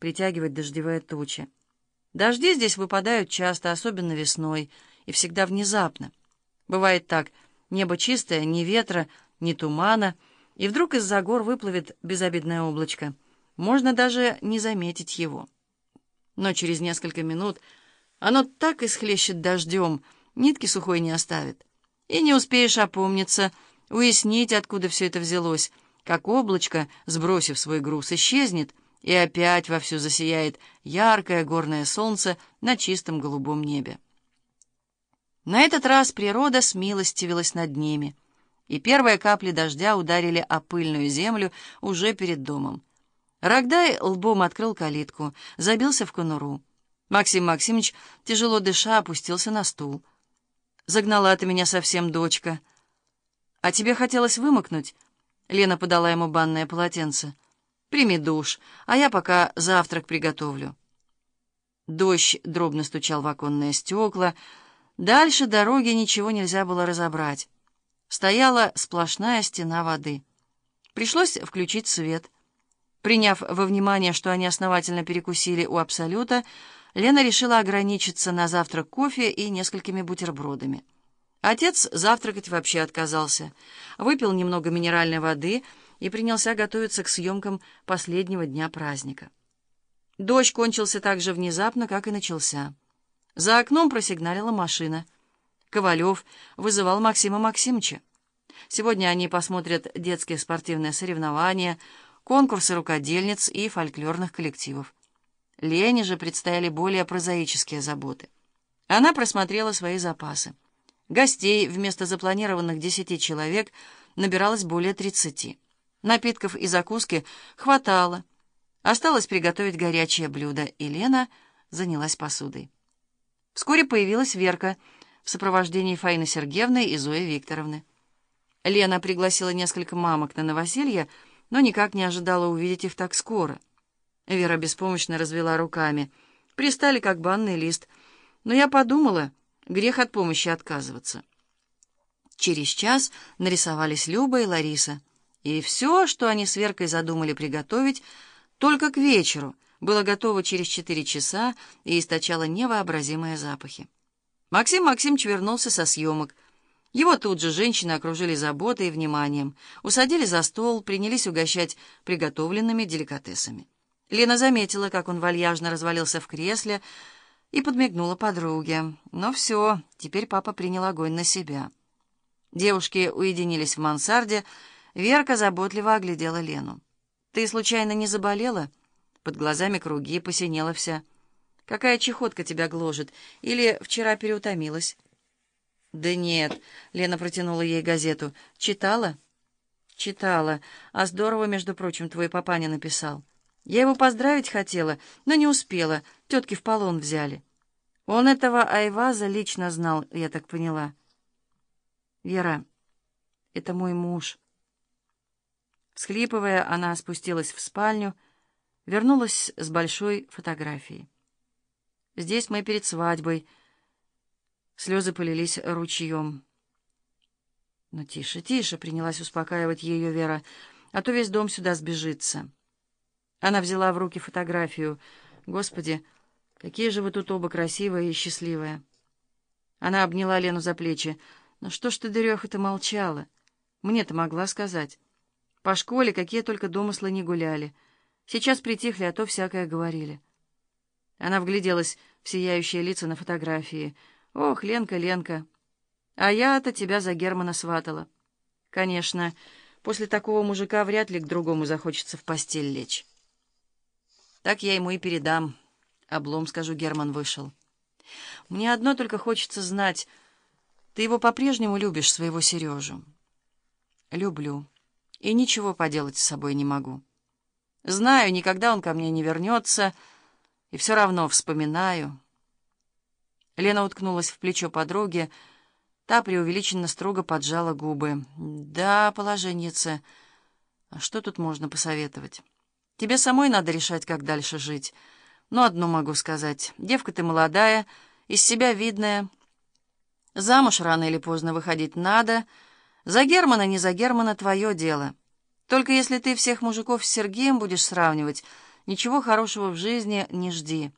притягивать дождевые тучи. Дожди здесь выпадают часто, особенно весной, и всегда внезапно. Бывает так, небо чистое, ни ветра, ни тумана, и вдруг из-за гор выплывет безобидное облачко. Можно даже не заметить его. Но через несколько минут оно так исхлещет дождем, нитки сухой не оставит. И не успеешь опомниться, уяснить, откуда все это взялось, как облачко, сбросив свой груз, исчезнет, и опять вовсю засияет яркое горное солнце на чистом голубом небе. На этот раз природа смилостивилась над ними, и первые капли дождя ударили о пыльную землю уже перед домом. Рогдай лбом открыл калитку, забился в конуру. Максим Максимович, тяжело дыша, опустился на стул. «Загнала ты меня совсем, дочка». «А тебе хотелось вымокнуть?» Лена подала ему банное полотенце. «Прими душ, а я пока завтрак приготовлю». Дождь дробно стучал в оконные стекла. Дальше дороги ничего нельзя было разобрать. Стояла сплошная стена воды. Пришлось включить свет. Приняв во внимание, что они основательно перекусили у Абсолюта, Лена решила ограничиться на завтрак кофе и несколькими бутербродами. Отец завтракать вообще отказался. Выпил немного минеральной воды и принялся готовиться к съемкам последнего дня праздника. Дождь кончился так же внезапно, как и начался. За окном просигналила машина. Ковалев вызывал Максима Максимовича. Сегодня они посмотрят детские спортивные соревнования, конкурсы рукодельниц и фольклорных коллективов. Лене же предстояли более прозаические заботы. Она просмотрела свои запасы. Гостей вместо запланированных десяти человек набиралось более тридцати. Напитков и закуски хватало. Осталось приготовить горячее блюдо, и Лена занялась посудой. Вскоре появилась Верка в сопровождении Фаины Сергеевны и Зои Викторовны. Лена пригласила несколько мамок на новоселье, но никак не ожидала увидеть их так скоро. Вера беспомощно развела руками. Пристали, как банный лист. Но я подумала... Грех от помощи отказываться. Через час нарисовались Люба и Лариса. И все, что они с Веркой задумали приготовить, только к вечеру, было готово через четыре часа и источало невообразимые запахи. Максим Максимович вернулся со съемок. Его тут же женщины окружили заботой и вниманием, усадили за стол, принялись угощать приготовленными деликатесами. Лена заметила, как он вальяжно развалился в кресле, и подмигнула подруге. Но все, теперь папа принял огонь на себя. Девушки уединились в мансарде. Верка заботливо оглядела Лену. «Ты случайно не заболела?» Под глазами круги, посинела вся. «Какая чехотка тебя гложет? Или вчера переутомилась?» «Да нет», — Лена протянула ей газету. «Читала?» «Читала. А здорово, между прочим, твой папаня написал». Я его поздравить хотела, но не успела. Тетки в полон взяли. Он этого Айваза лично знал, я так поняла. Вера, это мой муж. Схлипывая, она спустилась в спальню, вернулась с большой фотографией. Здесь мы перед свадьбой. Слезы полились ручьем. «Ну, тише, тише!» — принялась успокаивать ее Вера, «а то весь дом сюда сбежится». Она взяла в руки фотографию. «Господи, какие же вы тут оба красивые и счастливые!» Она обняла Лену за плечи. «Ну что ж ты, дыреха-то, молчала? Мне-то могла сказать. По школе какие только домыслы не гуляли. Сейчас притихли, а то всякое говорили». Она вгляделась в сияющие лица на фотографии. «Ох, Ленка, Ленка, а я-то тебя за Германа сватала. Конечно, после такого мужика вряд ли к другому захочется в постель лечь». Так я ему и передам. Облом, скажу, Герман вышел. Мне одно только хочется знать, ты его по-прежнему любишь, своего Сережу? Люблю. И ничего поделать с собой не могу. Знаю, никогда он ко мне не вернется, и все равно вспоминаю. Лена уткнулась в плечо подруги, та преувеличенно строго поджала губы. «Да, положенница, а что тут можно посоветовать?» Тебе самой надо решать, как дальше жить. Но одно могу сказать. Девка ты молодая, из себя видная. Замуж рано или поздно выходить надо. За Германа, не за Германа, твое дело. Только если ты всех мужиков с Сергеем будешь сравнивать, ничего хорошего в жизни не жди.